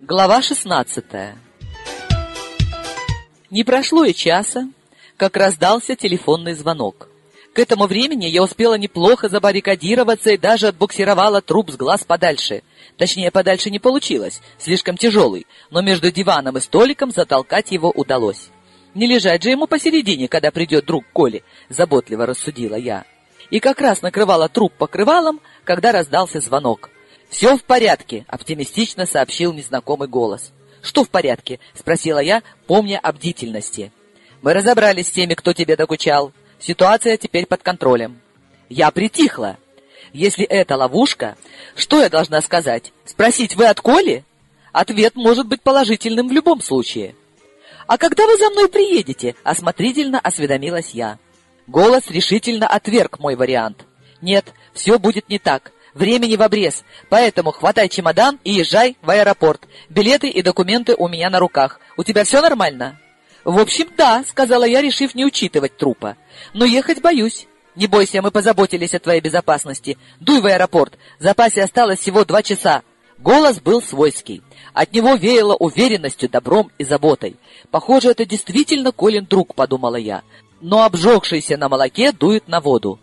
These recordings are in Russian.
Глава 16 Не прошло и часа, как раздался телефонный звонок. К этому времени я успела неплохо забаррикадироваться и даже отбуксировала труп с глаз подальше. Точнее, подальше не получилось, слишком тяжелый, но между диваном и столиком затолкать его удалось. Не лежать же ему посередине, когда придет друг Коли, заботливо рассудила я. И как раз накрывала труп покрывалом, когда раздался звонок. «Все в порядке», — оптимистично сообщил незнакомый голос. «Что в порядке?» — спросила я, помня о бдительности. «Мы разобрались с теми, кто тебе докучал. Ситуация теперь под контролем». Я притихла. Если это ловушка, что я должна сказать? Спросить, вы от Коли? Ответ может быть положительным в любом случае. «А когда вы за мной приедете?» — осмотрительно осведомилась я. Голос решительно отверг мой вариант. «Нет, все будет не так. Времени в обрез, поэтому хватай чемодан и езжай в аэропорт. Билеты и документы у меня на руках. У тебя все нормально?» «В общем, да», — сказала я, решив не учитывать трупа. «Но ехать боюсь». «Не бойся, мы позаботились о твоей безопасности. Дуй в аэропорт. В запасе осталось всего два часа». Голос был свойский. От него веяло уверенностью, добром и заботой. «Похоже, это действительно Колин друг», — подумала я. «Но обжегшийся на молоке дует на воду».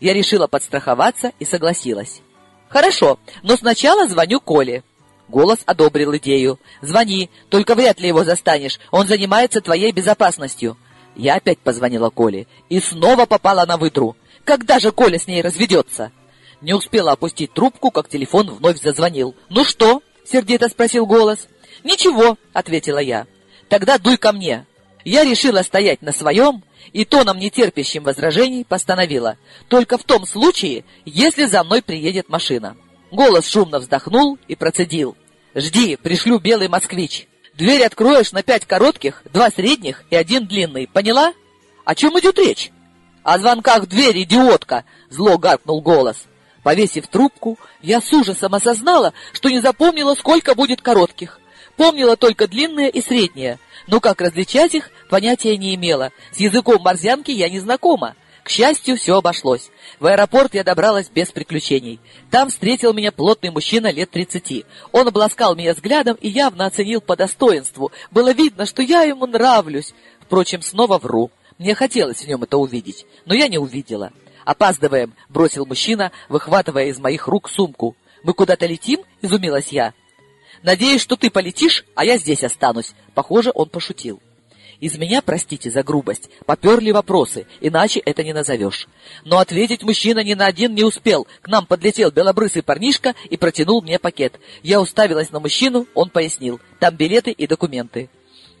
Я решила подстраховаться и согласилась. «Хорошо, но сначала звоню Коле». Голос одобрил идею. «Звони, только вряд ли его застанешь. Он занимается твоей безопасностью». Я опять позвонила Коле и снова попала на выдру. «Когда же Коля с ней разведется?» Не успела опустить трубку, как телефон вновь зазвонил. «Ну что?» — сердито спросил голос. «Ничего», — ответила я. «Тогда дуй ко мне». Я решила стоять на своем и тоном нетерпящим возражений постановила. Только в том случае, если за мной приедет машина. Голос шумно вздохнул и процедил. «Жди, пришлю белый москвич. Дверь откроешь на пять коротких, два средних и один длинный. Поняла? О чем идет речь?» «О звонках в дверь, идиотка!» — зло гаркнул голос. Повесив трубку, я с ужасом осознала, что не запомнила, сколько будет коротких. Помнила только длинные и средние, но как различать их, понятия не имела. С языком морзянки я не знакома. К счастью, все обошлось. В аэропорт я добралась без приключений. Там встретил меня плотный мужчина лет тридцати. Он обласкал меня взглядом и явно оценил по достоинству. Было видно, что я ему нравлюсь. Впрочем, снова вру. Мне хотелось в нем это увидеть, но я не увидела. «Опаздываем», — бросил мужчина, выхватывая из моих рук сумку. «Мы куда-то летим?» — изумилась я. «Надеюсь, что ты полетишь, а я здесь останусь». Похоже, он пошутил. Из меня, простите за грубость, поперли вопросы, иначе это не назовешь. Но ответить мужчина ни на один не успел. К нам подлетел белобрысый парнишка и протянул мне пакет. Я уставилась на мужчину, он пояснил. Там билеты и документы.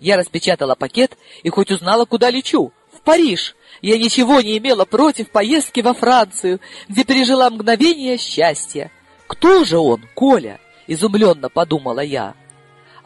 Я распечатала пакет и хоть узнала, куда лечу. Париж. Я ничего не имела против поездки во Францию, где пережила мгновение счастья. Кто же он, Коля? Изумленно подумала я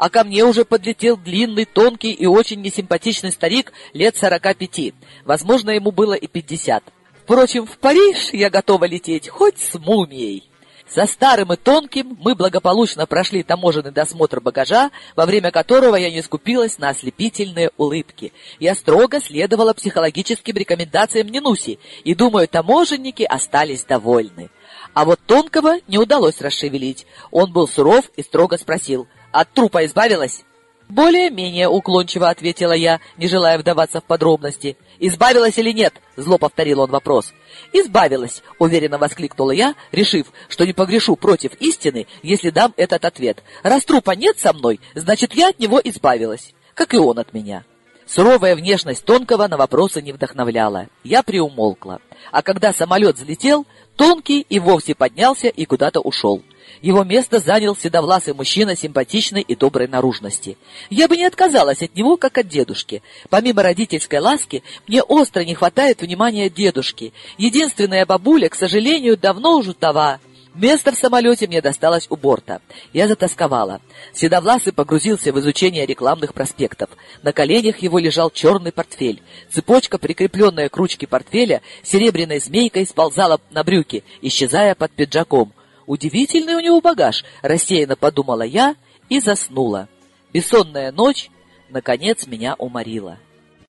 а ко мне уже подлетел длинный, тонкий и очень несимпатичный старик лет сорока пяти. Возможно, ему было и пятьдесят. Впрочем, в Париж я готова лететь хоть с мумией. Со старым и тонким мы благополучно прошли таможенный досмотр багажа, во время которого я не скупилась на ослепительные улыбки. Я строго следовала психологическим рекомендациям Нинуси, и, думаю, таможенники остались довольны. А вот тонкого не удалось расшевелить. Он был суров и строго спросил — от трупа избавилась?» «Более-менее уклончиво», — ответила я, не желая вдаваться в подробности. «Избавилась или нет?» — зло повторил он вопрос. «Избавилась», — уверенно воскликнула я, решив, что не погрешу против истины, если дам этот ответ. «Раз трупа нет со мной, значит, я от него избавилась, как и он от меня». Суровая внешность Тонкого на вопросы не вдохновляла. Я приумолкла. А когда самолет взлетел, Тонкий и вовсе поднялся и куда-то ушел. Его место занял седовласый мужчина симпатичной и доброй наружности. Я бы не отказалась от него, как от дедушки. Помимо родительской ласки, мне остро не хватает внимания дедушки. Единственная бабуля, к сожалению, давно уже тава. Место в самолете мне досталось у борта. Я затасковала. Седовласый погрузился в изучение рекламных проспектов. На коленях его лежал черный портфель. Цепочка, прикрепленная к ручке портфеля, серебряной змейкой сползала на брюки, исчезая под пиджаком. Удивительный у него багаж, рассеянно подумала я и заснула. Бессонная ночь, наконец, меня уморила.